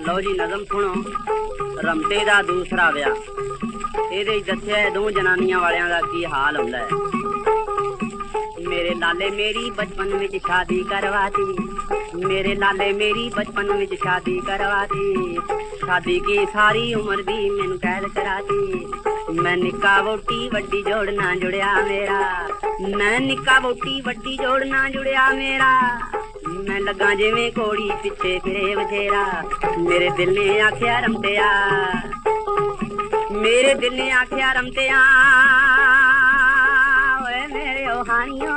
ਲਓ ਜੀ ਨਜ਼ਮ ਸੁਣੋ। ਰਮਤੇ ਦਾ ਦੂਸਰਾ ਵਿਆਹ। ਇਹਦੇ ਦੱਸਿਆ ਦੋ ਜਨਾਨੀਆਂ ਵਾਲਿਆਂ ਦਾ ਕੀ ਹਾਲ ਹੁੰਦਾ ਹੈ? ਮੇਰੇ ਲਾਲੇ ਮੇਰੀ ਬਚਪਨ ਵਿੱਚ ਸ਼ਾਦੀ ਕਰਵਾਤੀ। ਮੇਰੇ ਲਾਲੇ ਮੇਰੀ ਬਚਪਨ ਵਿੱਚ ਸ਼ਾਦੀ ਕਰਵਾਤੀ। ਸ਼ਾਦੀ ਕੀ ਸਾਰੀ ਉਮਰ ਵੀ ਮੈਨੂੰ ਕੈਦ ਕਰਾਤੀ। ਮੈਂ ਨਿੱਕਾ ਵੋਟੀ ਵੱਡੀ ਜੋੜ ਨਾ ਜੁੜਿਆ ਮੇਰਾ ਮੈਂ ਨਿੱਕਾ ਵੋਟੀ ਵੱਡੀ ਜੋੜ ਨਾ ਜੁੜਿਆ ਮੇਰਾ ਮੈਂ ਲੱਗਾ ਜਿਵੇਂ ਕੋੜੀ ਪਿੱਛੇ ਫਿਰੇ ਬਥੇਰਾ ਮੇਰੇ ਦਿਲ ਨੇ ਆਖਿਆ ਰਮਤਿਆ ਮੇਰੇ ਦਿਲ ਨੇ ਆਖਿਆ ਰਮਤਿਆ ਓਏ ਮੇਰੇ ਓਹਾਨੀਓ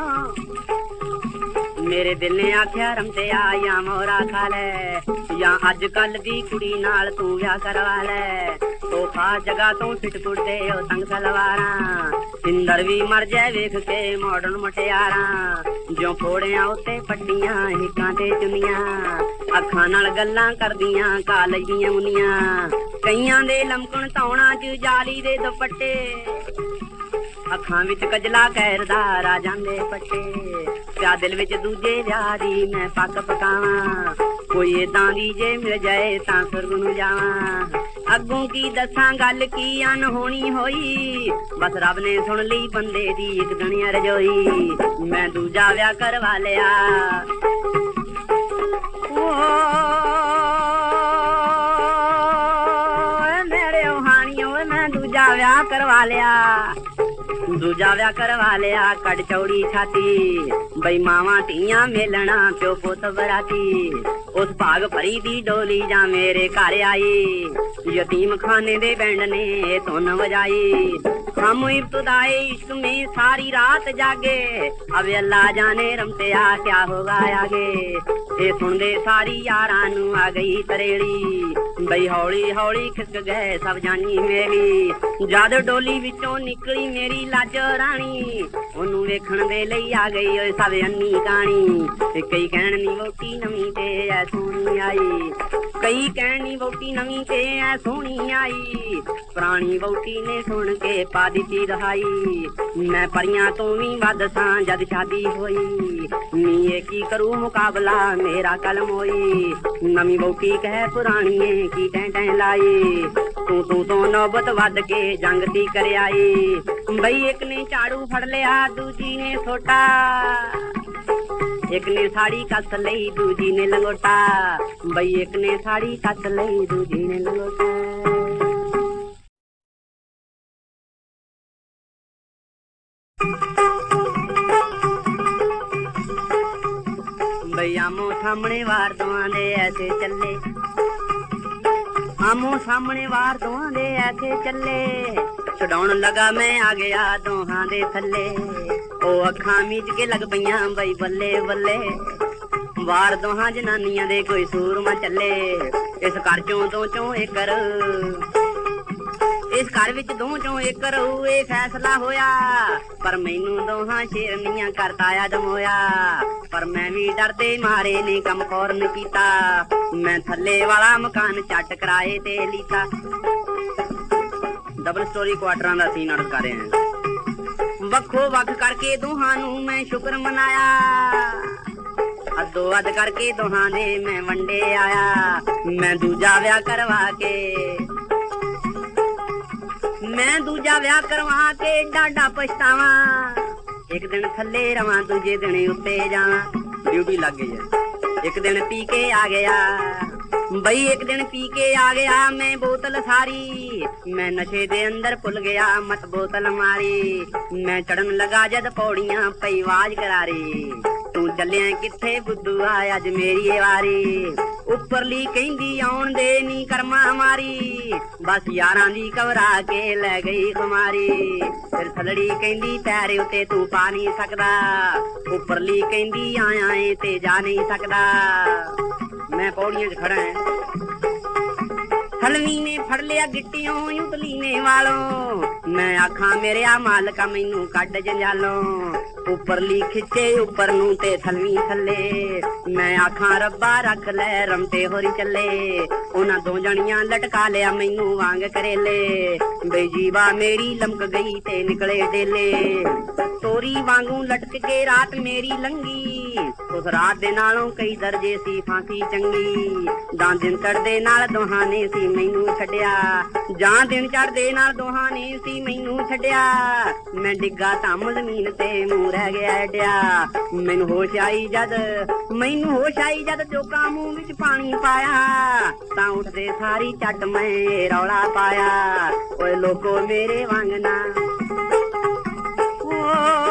ਮੇਰੇ ਦਿਲ ਨੇ ਆਖਿਆ ਰਮਤਿਆ ਜਾਂ ਮੋਰਾ ਖਾ ਲੈ ਜਾਂ ਅੱਜ ਕੱਲ ਦੀ ਕੁੜੀ ਨਾਲ ਤੂੰ ਵਿਆਹ ਕਰਵਾ ਲੈ ਤੋਹਫਾ ਜਗਾ ਤੋਂ ਫਿੱਟ ਕੁੜਦੇ ਉਹ ਤੰਗ ਸਲਵਾਰਾਂ ਸਿੰਦਰ ਵੀ ਮਰ ਜਾਏ ਵੇਖ ਕੇ ਮਾਡਰਨ ਮਟਿਆਰਾਂ ਜਿਉਂ ਫੋੜਿਆਂ ਉੱਤੇ ਪੱਟੀਆਂ ਹਿੱਕਾਂ ਤੇ ਚੁੰਨੀਆਂ ਅੱਖਾਂ ਨਾਲ ਗੱਲਾਂ ਕਰਦੀਆਂ ਕਾਲਜ ਦੀਆਂ ਮੁੰਨੀਆਂ ਕਈਆਂ ਦੇ ਲਮਕਣ ਤੌਣਾ ਚ ਜਾਲੀ ਦੇ ਦੁਪੱਟੇ ਅੱਖਾਂ ਵਿੱਚ ਕਜਲਾ ਕਹਿਰਦਾ ਰਾਜਾਂ ਦੇ ਪੱਟੇ ਪਿਆ ਦਿਲ ਵਿੱਚ ਦੂਜੇ ਵਿਆਹ ਦੀ ਮੈਂ ਪੱਕ ਪਕਾਵਾਂ ਕੋਈ ਏਦਾਂ ਦੀ ਜੇ ਮਿਲ ਜਾਏ ਤਾਂ ਸੁਰਗ ਨੂੰ ਜਾਵਾਂ ਅੱਗੋਂ ਕੀ ਦੱਸਾਂ, ਗੱਲ ਕੀ ਅਨਹੋਣੀ ਹੋਈ? ਬਸ ਰੱਬ ਨੇ ਸੁਣ ਲਈ ਬੰਦੇ ਦੀ ਇੱਕ ਦੁਨੀਆ ਰਜੋਈ। ਮੈਂ ਦੂਜਾ ਵਿਆਹ ਕਰਵਾ ਲਿਆ। ਓਏ ਮੇਰੇ ਹਾਣੀਓ ਮੈਂ ਦੂਜਾ ਵਿਆਹ ਕਰਵਾ ਲਿਆ। ਦੂਜਾ ਵਿਆਹ ਕਰਵਾ ਲਿਆ ਕੱਢ ਚੌੜੀ ਛਾਤੀ ਬਈ ਮਾਵਾਂ ਧੀਆਂ ਮੇਲਣਾ ਪਿਓ ਪੁੱਤ ਬਰਾਤੀ ਉਸ ਭਾਗ ਭਰੀ ਦੀ ਡੋਲੀ ਜਾਂ ਮੇਰੇ ਘਰ ਆਈ ਯਤੀਮ ਖਾਨੇ ਦੇ ਬੈਂਡ ਨੇ ਧੁਨ ਵਜਾਈ ਹਮ ਇਬਤਦਾਏ इश्क में सारी रात जागे अब अल्लाह जाने रमतिया क्या होगा आगे ਇਹ ਸੁਣਦੇ ਸਾਰੀ ਯਾਰਾਂ ਨੂੰ ਆ ਗਈ ਤਰੇੜੀ ਬਈ ਹੌਲੀ ਹੌਲੀ ਖਿਸਕ ਗਏ ਸਭ ਜਾਨੀ ਮੇਰੀ ਜਦ ਡੋਲੀ ਵਿੱਚੋਂ ਨਿਕਲੀ ਮੇਰੀ ਲੱਜ ਰਾਣੀ, ਉਹਨੂੰ ਵੇਖਣ ਦੇ ਲਈ ਆ ਗਈ ਓਏ ਸਭ ਅੰਨੀ ਕਾਣੀ। ਤੇ ਕਈ ਕਹਿਣ ਨੀ ਵੋਟੀ ਨਵੀਂ ਤੇ ਐ ਸੋਹਣੀ ਆਈ। ਕਈ ਕਹਿਣ ਨੀ ਵੋਟੀ ਨਵੀਂ ਤੇ ਐ ਸੋਹਣੀ ਆਈ ਪੁਰਾਣੀ ਵੋਟੀ ਨੇ ਸੁਣ ਕੇ ਪਾ ਦਿੱਤੀ ਦਹਾਈ ਮੈਂ ਪਰੀਆਂ ਤੋਂ ਵੀ ਵੱਧ ਸਾਂ ਜਦ ਸ਼ਾਦੀ ਹੋਈ ਨੀ ਇਹ ਕੀ ਕਰੂ ਮੁਕਾਬਲਾ ਮੇਰਾ ਕਲਮ ਹੋਈ ਨਵੀਂ ਵੋਟੀ ਕਹਿ ਪੁਰਾਣੀਏ ਕੀ ਟੈਂ ਟੈਂ ਲਾਈ ਤੂੰ ਤੂੰ ਤੋਂ ਨੌਬਤ ਵੱਧ ਕੇ ਜੰਗ ਦੀ ਕਰ ਆਈ ਬਈ ਇੱਕ ਨੇ ਝਾੜੂ ਫੜ ਲਿਆ ਦੂਜੀ ਨੇ ਛੋਟਾ ਇੱਕ ਨੇ ਸਾੜੀ ਕੱਸ ਲਈ ਦੂਜੀ ਨੇ ਲੰਗੋਟਾ ਬਈ ਇੱਕ ਨੇ ਸਾੜੀ ਕੱਸ ਲਈ ਦੂਜੀ ਨੇ ਲੰਗੋਟਾ ਬਈ ਆਮੋ ਸਾਹਮਣੇ ਵਾਰ ਦੋਆਂ ਦੇ ਐਸੇ ਚੱਲੇ ਆਮੋ ਸਾਹਮਣੇ ਵਾਰ ਦੋਹਾਂ ਦੇ ਐਸੇ ਚੱਲੇ ਛਡਾਉਣ ਲਗਾ ਮੈਂ ਆ ਗਿਆ ਦੋਹਾਂ ਦੇ ਥੱਲੇ ਉਹ ਅੱਖਾਂ ਮੀਚ ਕੇ ਲੱਗ ਪਈਆਂ ਬਈ ਬੱਲੇ ਬੱਲੇ। ਵਾਰ ਦੋਹਾਂ ਜਨਾਨੀਆਂ ਦੇ ਕੋਈ ਸੂਰਮਾ ਚੱਲੇ। ਇਸ ਘਰ ਚੋਂ ਤੋਂ ਚੋਂ ਇੱਕ ਇਸ ਘਰ ਵਿੱਚ ਦੋ ਚੋਂ ਇੱਕ ਇਹ ਫੈਸਲਾ ਹੋਇਆ। ਪਰ ਮੈਨੂੰ ਦੋਹਾਂ ਸ਼ੇਰਨੀਆਂ ਕਰਤਾ ਆਦਮ ਹੋਇਆ। ਪਰ ਮੈਂ ਵੀ ਡਰਦੇ ਮਾਰੇ ਨੇ ਕੰਮ ਫੌਰਨ ਕੀਤਾ। ਮੈਂ ਥੱਲੇ ਵਾਲਾ ਮਕਾਨ ਚੱਟ ਕਰਾਏ ਤੇ ਲੀਤਾ। ਡਬਲ ਸਟੋਰੀ ਕੁਆਟਰਾਂ ਦਾ ਸੀਨ ਅਰਜ਼ ਕਰ ਰਹੇ ਹਾਂ। ਵੱਖੋ ਵੱਖ ਕਰਕੇ ਦੋਹਾਂ ਨੂੰ ਮੈਂ ਸ਼ੁਕਰ ਮਨਾਇਆ। ਅੱਧੋ ਅੱਧ ਕਰਕੇ ਦੋਹਾਂ ਦੇ ਮੈਂ ਵੰਡੇ ਆਇਆ। ਮੈਂ ਦੂਜਾ ਵਿਆਹ ਕਰਵਾ ਕੇ ਮੈਂ ਦੂਜਾ ਵਿਆਹ ਕਰਵਾ ਕੇ ਡਾਡਾ ਪਛਤਾਵਾਂ। ਇੱਕ ਦਿਨ ਥੱਲੇ ਰਵਾਂ ਦੂਜੇ ਦਿਨ ਉੱਤੇ ਜਾਵਾਂ। ਡਿਊਟੀ ਲੱਗ ਗਈ ਇੱਕ ਦਿਨ ਪੀ ਕੇ ਆ ਗਿਆ। ਬਈ ਇੱਕ ਦਿਨ ਪੀ ਕੇ ਆ ਗਿਆ ਮੈਂ ਬੋਤਲ ਸਾਰੀ। ਮੈਂ ਨਸ਼ੇ ਦੇ ਅੰਦਰ ਭੁੱਲ ਗਿਆ, ਮਤ ਬੋਤਲ ਮਾਰੀ। ਮੈਂ ਚੜਨ ਲਗਾ ਜਦ ਪੌੜੀਆਂ ਪਈ ਆਵਾਜ਼ ਕਰਾਰੀ। ਤੂੰ ਚੱਲਿਆ ਕਿੱਥੇ ਬੁੱਧੂ ਆ, ਅੱਜ ਮੇਰੀ ਏ ਵਾਰੀ। ਉੱਪਰਲੀ ਕਹਿੰਦੀ ਆਉਣ ਦੇ ਨੀ ਕਰਮਾ ਮਾਰੀ। ਬਸ ਯਾਰਾਂ ਦੀ ਕਵਰਾ ਕੇ ਲੈ ਗਈ ਕੁਮਾਰੀ ਫਿਰ ਥਲੜੀ ਕਹਿੰਦੀ, ਪੈਰੇ ਉਤੇ ਤੂੰ ਪਾ ਨਹੀਂ ਸਕਦਾ। ਉੱਪਰਲੀ ਕਹਿੰਦੀ, ਆਇਆ ਏ ਤੇ ਜਾ ਨਹੀਂ ਸਕਦਾ। ਮੈਂ ਪੌੜੀਆਂ 'ਚ ਖੜਾ ਹਾਂ ਹਲਵੀ ਨੇ ਫੜ ਲਿਆ ਗਿੱਟਿਓਂ ਉਤਲੀ ਨੇ ਵਾਲੋਂ। ਮੈਂ ਆਖਾਂ, ਮੇਰੇ ਮਾਲਕਾ, ਮੈਨੂੰ ਕੱਢ ਜੰਜਾਲੋਂ। ਉੱਪਰਲੀ ਖਿੱਚੇ, ਉੱਪਰ ਨੂੰ ਤੇ ਥਲਵੀ ਥੱਲੇ। ਮੈਂ ਆਖਾਂ, ਰੱਬਾ, ਰੱਖ ਲੈ ਰਮਤੇ ਹੋਰੀ ਚੱਲੇ। ਉਹਨਾਂ ਦੋ ਜਣੀਆਂ ਲਟਕਾ ਲਿਆ ਮੈਨੂੰ ਵਾਂਗ ਕਰੇਲੇ। ਬਈ ਮੇਰੀ ਲਮਕ ਗਈ ਤੇ ਨਿਕਲੇ ਡੇਲੇ। ਤੋਰੀ ਵਾਂਗੂ ਲਟਕ ਕੇ ਰਾਤ ਮੇਰੀ ਲੰਗੀ। ਉਸ ਰਾਤ ਦੇ ਨਾਲੋਂ ਕਈ ਦਰਜੇ ਸੀ ਫਾਂਸੀ ਚੰਗੀ। ਜਾਂ ਦਿਨ ਚੜਦੇ ਨਾਲ ਦੋਹਾਂ ਨੇ ਸੀ ਮੈਨੂੰ ਛੱਡਿਆ। ਜਾਂ ਦਿਨ ਚੜਦੇ ਨਾਲ ਦੋਹਾਂ ਨੇ ਸੀ ਮੈਨੂੰ ਛੱਡਿਆ। ਮੈਂ ਡਿੱਗਾ ਧੰਮ ਜ਼ਮੀਨ ਤੇ ਮੂੰਹ ਰਹਿ ਗਿਆ ਐਡਿਆ ਮੈਨੂੰ ਹੋਸ਼ ਆਈ ਜਦ, ਮੈਨੂੰ ਹੋਸ਼ ਆਈ ਜਦ ਚੋਕਾ ਮੂੰਹ ਵਿੱਚ ਪਾਣੀ ਪਾਇਆ। ਤਾਂ ਉੱਠਦੇ ਸਾਰੀ ਚੱਟ ਮੈਂ ਰੌਲਾ ਪਾਇਆ। ਓਏ ਲੋਕੋ ਮੇਰੇ ਵਾਂਗ ਨਾ। ਓਏ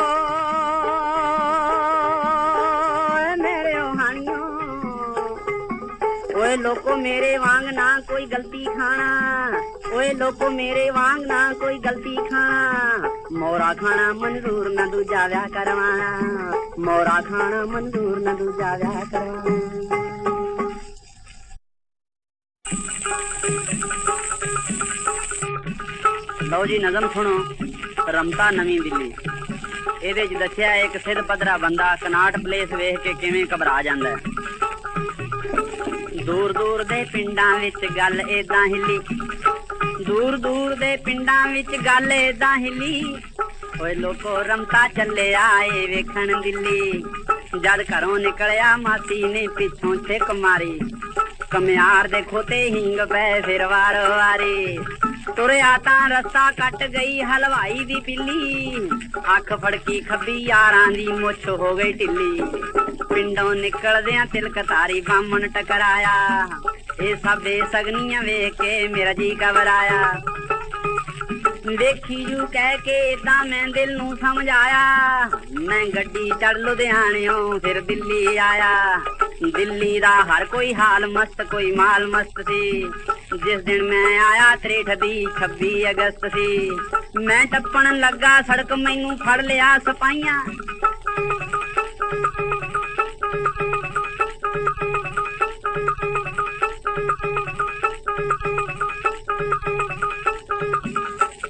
ਓਏ ਲੋਕੋ ਮੇਰੇ ਵਾਂਗ ਨਾ ਕੋਈ ਗਲਤੀ ਖਾਣਾ ਓਏ ਲੋਕੋ ਮੇਰੇ ਵਾਂਗ ਨਾ ਕੋਈ ਗਲਤੀ ਖਾਣਾ ਮੋਰਾ ਖਾਣਾ ਮਨਜ਼ੂਰ ਨਾ ਦੂਜਾ ਵਿਆਹ ਕਰਵਾਣਾ ਮੋਰਾ ਖਾਣਾ ਮਨਜ਼ੂਰ ਨਾ ਦੂਜਾ ਵਿਆਹ ਕਰਵਾਣਾ ਲਓ ਜੀ ਨਜ਼ਮ ਸੁਣੋ ਰਮਤਾ ਨਵੀਂ ਦਿੱਲੀ ਇਹਦੇ 'ਚ ਦੱਸਿਆ ਇੱਕ ਸਿਰ ਪੱਧਰਾ ਬੰਦਾ ਕਨਾਟ ਪਲੇਸ ਵੇਖ ਕੇ ਕਿਵੇਂ ਘਬਰਾ ਜਾਂਦਾ ਹੈ ਦੂਰ ਦੂਰ ਦੇ ਪਿੰਡਾਂ ਵਿੱਚ ਗੱਲ ਏਦਾਂ ਹਿੱਲੀ ਦੂਰ ਦੂਰ ਦੇ ਪਿੰਡਾਂ ਵਿੱਚ ਗੱਲ ਏਦਾਂ ਹਿੱਲੀ ਓਏ ਲੋਕੋ ਰਮਤਾ ਚੱਲਿਆ ਏ ਵੇਖਣ ਦਿੱਲੀ ਜਦ ਘਰੋਂ ਨਿਕਲਿਆ ਮਾਸੀ ਨੇ ਪਿੱਛੋਂ ਛਿੱਕ ਮਾਰੀ ਕਮਿਆਰ ਦੇ ਖੋਤੇ ਹਿੰਗ ਪੈ ਫਿਰ ਵਾਰ ਵਾਰੇ ਤੁਰਿਆ ਤਾਂ ਰਸਤਾ ਕੱਟ ਗਈ ਹਲਵਾਈ ਦੀ ਪਿੱਲੀ ਅੱਖ ਫੜਕੀ ਖੱਬੀ ਯਾਰਾਂ ਦੀ ਮੁੱਛ ਹੋ ਗਈ ਢਿੱਲੀ ਪਿੰਡੋਂ ਨਿਕਲਦਿਆਂ ਤਿਲਕ ਤਾਰੀ ਬਾਮਣ ਟਕਰਾਇਆ ਇਹ ਸਭੇ ਸਗਨੀਆਂ ਵੇਖ ਕੇ ਮੇਰਾ ਜੀ ਘਬਰਾਇਆ ਦੇਖੀ ਜੂ ਕਹਿ ਕੇ ਏਦਾਂ ਮੈਂ ਦਿਲ ਨੂੰ ਸਮਝ ਆਇਆ ਮੈਂ ਗੱਡੀ ਚੜ ਲੁਧਿਆਣਿਓਂ ਫਿਰ ਦਿੱਲੀ ਆਇਆ ਦਿੱਲੀ ਦਾ ਹਰ ਕੋਈ ਹਾਲ ਮਸਤ ਕੋਈ ਮਾਲ ਮਸਤ ਸੀ ਜਿਸ ਦਿਨ ਮੈਂ ਆਇਆ 63 ਦੀ 26 ਅਗਸਤ ਸੀ ਮੈਂ ਟੱਪਣ ਲੱਗਾ ਸੜਕ ਮੈਨੂੰ ਫੜ ਲਿਆ ਸਪਾਈਆਂ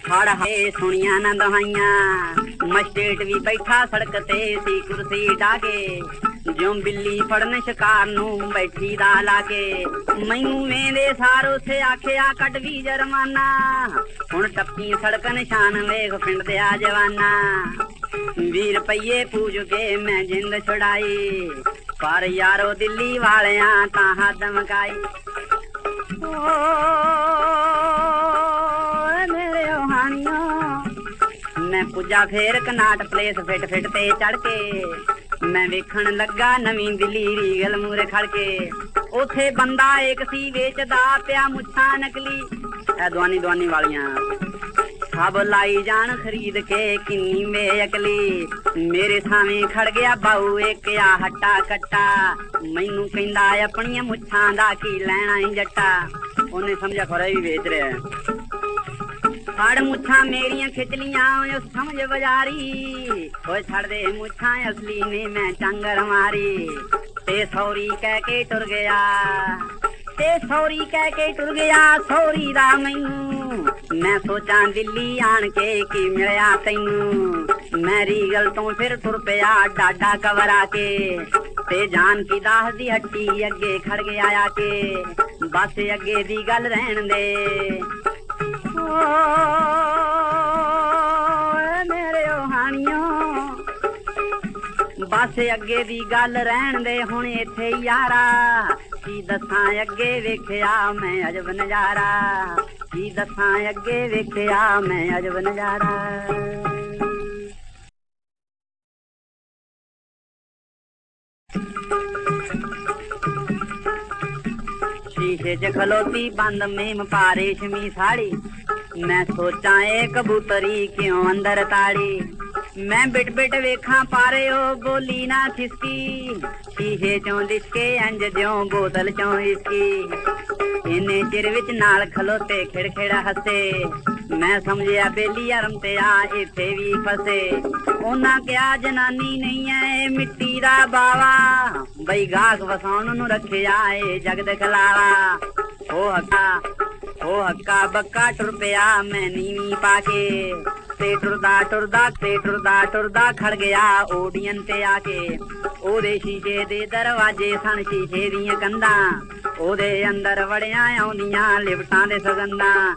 ਫੜ ਹੈ ਸੁਣੀਆਂ ਨਾ ਦਹਾਈਆਂ ਮਸਟੇਟ ਵੀ ਬੈਠਾ ਸੜਕ ਤੇ ਸੀ ਕੁਰਸੀ ਢਾਕੇ ਜਿਉਂ ਬਿੱਲੀ ਫੜਨ ਸ਼ਿਕਾਰ ਨੂੰ ਬੈਠੀ ਦਾ ਲਾ ਕੇ ਮੈਨੂੰ ਵੇਂਦੇ ਸਾਰ ਉਸੇ ਆਖਿਆ ਕੱਢ ਵੀ ਜਰਮਾਨਾ ਹੁਣ ਟੱਪੀ ਸੜਕ ਨਿਸ਼ਾਨ ਵੇਖ ਪਿੰਡ ਦੇ ਆ ਜਵਾਨਾ 20 ਰੁਪਏ ਪੂਜ ਕੇ ਮੈਂ ਜਿੰਦ ਛੁਡਾਈ ਪਰ ਯਾਰੋ ਦਿੱਲੀ ਵਾਲਿਆਂ ਤਾਂ ਹੱਦ ਮਕਾਈ ਓਏ ਮੇਰੇ ਹਾਣੀਓ ਮੈਂ ਪੁੱਜਾ ਫੇਰ ਕਨਾਟ ਪਲੇਸ ਫਿੱਟ ਫਿੱਟ ਤੇ ਚੜ ਕੇ ਮੈਂ ਵੇਖਣ ਲੱਗਾ ਨਵੀਂ ਦਿੱਲੀ ਰੀਗਲ ਮੂਰੇ ਖੜ ਕੇ ਉਥੇ ਬੰਦਾ ਇੱਕ ਸੀ ਵੇਚਦਾ ਪਿਆ ਮੁੱਛਾਂ ਨਕਲੀ ਇਹ ਦਵਾਨੀ ਦਵਾਨੀ ਵਾਲੀਆਂ ਸਭ ਲਾਈ ਜਾਣ ਖਰੀਦ ਕੇ ਕਿੰਨੀ ਬੇਅਕਲੀ ਮੇਰੇ ਸਾਹਮਣੇ ਖੜ ਗਿਆ ਬਾਊ ਇੱਕ ਆ ਹੱਟਾ ਕੱਟਾ ਮੈਨੂੰ ਕਹਿੰਦਾ ਆਪਣੀਆਂ ਮੁੱਛਾਂ ਦਾ ਕੀ ਲੈਣਾ ਈ ਜੱਟਾ ਉਹਨੇ ਸਮਝਿਆ ਖਰੇ ਵੀ ਵੇਚ ਰਿਹਾ ਹੈ ਫੜ ਮੁੱਛਾਂ ਮੇਰੀਆਂ ਖਿੱਚ ਲੀਆਂ ਓਏ ਸਮਝ ਬਜ਼ਾਰੀ ਓਏ ਛੱਡ ਦੇ ਮੁੱਛਾਂ ਅਸਲੀ ਨੇ ਮੈਂ ਚੰਗਰ ਮਾਰੀ ਤੇ ਸੌਰੀ ਕਹਿ ਕੇ ਟੁਰ ਗਿਆ ਤੇ ਸੌਰੀ ਕਹਿ ਕੇ ਟੁਰ ਗਿਆ ਸੌਰੀ ਦਾ ਮੈਨੂੰ ਮੈਂ ਸੋਚਾਂ ਦਿੱਲੀ ਆਣ ਕੇ ਕੀ ਮਿਲਿਆ ਤੈਨੂੰ ਮੈਂ ਰੀਗਲ ਤੋਂ ਫਿਰ ਤੁਰ ਪਿਆ ਡਾਡਾ ਕਵਰਾ ਕੇ ਤੇ ਜਾਨ ਕੀ ਦਾਸ ਦੀ ਹੱਟੀ ਅੱਗੇ ਖੜ ਗਿਆ ਆ ਕੇ ਬਸ ਅੱਗੇ ਦੀ ਗੱਲ ਰਹਿਣ ਦੇ ਬਸ ਅੱਗੇ ਦੀ ਗੱਲ ਰਹਿਣ ਦੇ ਹੁਣ ਇੱਥੇ ਯਾਰਾ ਕੀ ਦੱਸਾਂ ਅੱਗੇ ਵੇਖਿਆ ਮੈਂ ਅਜਬ ਨਜ਼ਾਰਾ ਕੀ ਦੱਸਾਂ ਅੱਗੇ ਵੇਖਿਆ ਮੈਂ ਅਜਬ ਨਜ਼ਾਰਾ ਸ਼ੀਸ਼ੇ 'ਚ ਖਲੋਤੀ ਬੰਦ ਮੇਮ ਪਾ ਰੇਸ਼ਮੀ ਸਾੜੀ ਮੈਂ ਸੋਚਾਂ ਇਹ ਕਬੂਤਰੀ ਕਿਉਂ ਅੰਦਰ ਤਾੜੀ ਮੈਂ ਬਿਟ ਬਿਟ ਵੇਖਾਂ, ਪਾਰੇ ਉਹ ਬੋਲੀ ਨਾ ਖਿਸਕੀ ਸ਼ੀਸ਼ੇ 'ਚੋਂ ਦਿਸਕੇ ਇੰਜ ਜਿਉਂ ਬੋਤਲ 'ਚੋਂ ਇਸਕੀ। ਇਹਨੇ ਚਿਰ ਵਿੱਚ ਨਾਲ ਖਲੋਤੇ, ਖਿੜਖਿੜ ਹੱਸੇ। ਮੈਂ ਸਮਝਿਆ, ਬੇਲੀ ਅਰਮ ਤੇ ਆ, ਇੱਥੇ ਵੀ ਫਸੇ। ਉਹਨਾਂ ਕਿਹਾ, ਜਨਾਨੀ ਨਹੀਂ ਐ ਮਿੱਟੀ ਦਾ ਬਾਵਾ। ਬਈ ਗਾਸ ਵਸਾਉਣ ਨੂੰ ਰੱਖਿਆ ਏ ਜਗਤ ਖਲਾਵਾ ਉਹ ਹੱਕਾ ਉਹ ਹੱਕਾ, ਬੱਕਾ ਟੁਰ ਪਿਆ, ਮੈਂ ਨੀਵੀਂ ਪਾ ਕੇ। ਤੇ ਟੁਰਦਾ ਟੁਰਦਾ ਤੇ ਟੁਰਦਾ ਟੁਰਦਾ ਖੜ ਗਿਆ ਓਡੀਅਨ ਤੇ ਆ ਕੇ ਉਹਦੇ ਸ਼ੀਸ਼ੇ ਦੇ ਦਰਵਾਜ਼ੇ ਸਣ ਸ਼ੀਸ਼ੇ ਦੀਆਂ ਕੰਧਾਂ ਉਹਦੇ ਅੰਦਰ ਵੜਿਆ ਆਉਂਦੀਆਂ ਲਿਫਟਾਂ ਦੇ ਸੁਗੰਧਾਂ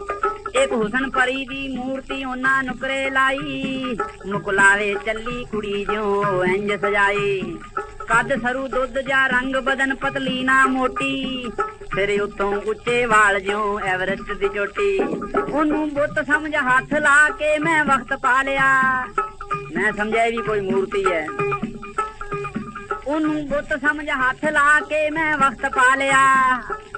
ਇੱਕ ਹੁਸਨ ਪਰੀ ਦੀ ਮੂਰਤੀ ਉਹਨਾਂ ਨੁਕਰੇ ਲਾਈ ਮੁਕਲਾਵੇ ਚੱਲੀ ਕੁੜੀ ਜਿਉ ਇੰਜ ਸਜਾਈ ਕੱਦ ਸਰੂ ਦੁੱਧ ਜਾਂ ਰੰਗ ਬਦਨ ਪਤਲੀ ਨਾ ਮੋਟੀ ਸਿਰੇ ਉੱਤੋਂ ਉੱਚੇ ਵਾਲ ਜਿਉ ਐਵਰੈਸਟ ਦੀ ਚੋਟੀ। ਉਹਨੂੰ ਬੁੱਤ ਸਮਝ ਹੱਥ ਲਾ ਕੇ ਮੈਂ ਵਕਤ ਪਾ ਲਿਆ। ਮੈਂ ਸਮਝਿਆ ਵੀ ਕੋਈ ਮੂਰਤੀ ਹੈ। ਉਹਨੂੰ ਬੁੱਤ ਸਮਝ ਹੱਥ ਲਾ ਕੇ ਮੈਂ ਵਕਤ ਪਾ ਲਿਆ।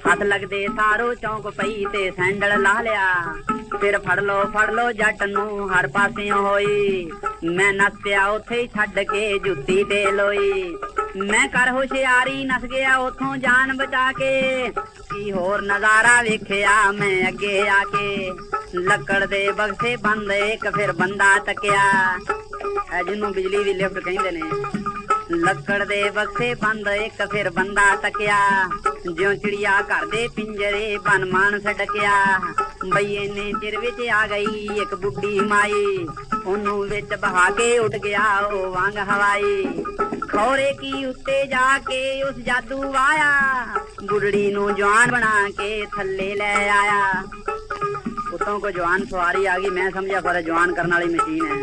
ਹੱਥ ਲੱਗਦੇ ਸਾਰੋ ਚੌਂਕ ਪਈ ਤੇ ਸੈਂਡਲ ਲਾ ਲਿਆ। ਫਿਰ ਫੜ ਲੋ ਫੜ ਲੋ ਜੱਟ ਨੂੰ ਹਰ ਪਾਸਿਓਂ ਹੋਈ। ਮੈਂ ਨੱਸਿਆ ਉੱਥੇ ਹੀ ਛੱਡ ਕੇ ਜੁੱਤੀ ਤੇ ਲੋਈ। ਮੈਂ ਕਰ ਹੁਸ਼ਿਆਰੀ ਨਸ ਗਿਆ, ਉਥੋਂ ਜਾਨ ਬਚਾ ਕੇ। ਕੀ ਹੋਰ ਨਜ਼ਾਰਾ ਵੇਖਿਆ ਮੈਂ ਅੱਗੇ ਆ ਕੇ? ਲੱਕੜ ਦੇ ਬਕਸੇ ਬੰਦ ਇੱਕ ਫਿਰ ਬੰਦਾ ਤੱਕਿਆ ਜਿਹਨੂੰ ਬਿਜਲੀ ਦੀ ਲਿਫਟ ਕਹਿੰਦੇ ਨੇ। ਲੱਕੜ ਦੇ ਬਕਸੇ ਬੰਦ ਇੱਕ ਫਿਰ ਬੰਦਾ ਤੱਕਿਆ ਜਿਉਂ ਚਿੜੀਆ ਘਰ ਦੇ ਪਿੰਜਰੇ ਬਨ ਮਾਨ ਛਡਕਿਆ ਬਈਏ ਨੇ ਚਿਰ ਵਿੱਚ ਆ ਗਈ ਇੱਕ ਬੁੱਢੀ ਮਾਈ। ਉਹਨੂੰ ਵਿੱਚ ਬਹਾ ਕੇ ਉੱਡ ਗਿਆ ਉਹ ਵਾਂਗ ਹਵਾਈ। ਖੌਰੇ ਕੀ ਉੱਤੇ ਜਾ ਕੇ ਉਸ ਜਾਦੂ ਆਇਆ ਬੁੱਢੜੀ ਨੂੰ ਜਵਾਨ ਬਣਾ ਕੇ ਥੱਲੇ ਲੈ ਆਇਆ। ਉਤੋਂ ਕੋ ਜਵਾਨ ਸਵਾਰੀ ਆ ਗਈ। ਮੈਂ ਸਮਝਿਆ, ਪਰ ਜਵਾਨ ਕਰਨ ਵਾਲੀ ਮਸ਼ੀਨ ਹੈ।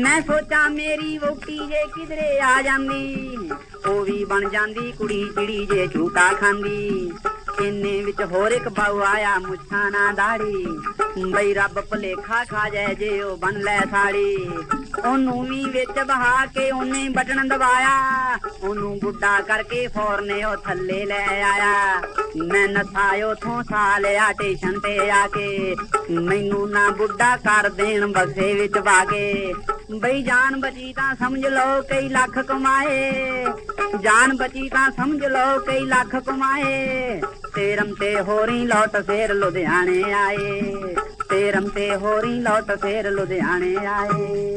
ਮੈਂ ਸੋਚਾ, ਮੇਰੀ ਵੋਟੀ ਜੇ ਕਿਧਰੇ ਆ ਜਾਂਦੀ। ਉਹ ਵੀ ਬਣ ਜਾਂਦੀ, ਕੁੜੀ ਚਿੜੀ ਜੇ ਝੂਟਾ ਖਾਂਦੀ। ਇੰਨੇ ਵਿੱਚ ਹੋਰ ਇੱਕ ਬਾਉ ਆਇਆ ਮੁੱਛਾਂ ਨਾ ਦਾੜੀ। ਬਈ ਰੱਬ ਭਲੇਖਾ ਖਾ ਜਾਏ ਜੇ ਉਹ ਬਣ ਲੈ ਸਾੜੀ। ਉਹਨੂੰ ਵੀ ਵਿੱਚ ਬਹਾ ਕੇ ਉਹਨੇ ਬਟਨ ਦਬਾਇਆ। ਉਹਨੂੰ ਬੁੱਢਾ ਕਰਕੇ ਫੌਰਨੇ ਉਹ ਥੱਲੇ ਲੈ ਆਇਆ। ਮੈਂ ਨਸਾਇਓ ਥੋਂ ਸਾ ਲਿਆ ਸਟੇਸ਼ਨ ਤੇ ਆ ਕੇ। ਮੈਨੂੰ ਨਾ ਬੁੱਢਾ ਕਰ ਦੇਣ ਬਕਸੇ ਵਿੱਚ ਪਾ ਕੇ ਬਈ ਜਾਨ ਬਚੀ ਤਾਂ ਸਮਝ ਲਓ ਕਈ ਲੱਖ ਕਮਾਏ। ਜਾਨ ਬਚੀ ਤਾਂ ਸਮਝ ਲਓ ਕਈ ਲੱਖ ਕਮਾਏ। ਤੇਰਮ ਤੇ ਹੋਰੀ ਲੌਟ ਫੇਰ ਲੁਧਿਆਣੇ ਆਏ। ਤੇਰਮ ਤੇ ਹੋਰੀ ਲੌਟ ਫੇਰ ਲੁਧਿਆਣੇ ਆਏ।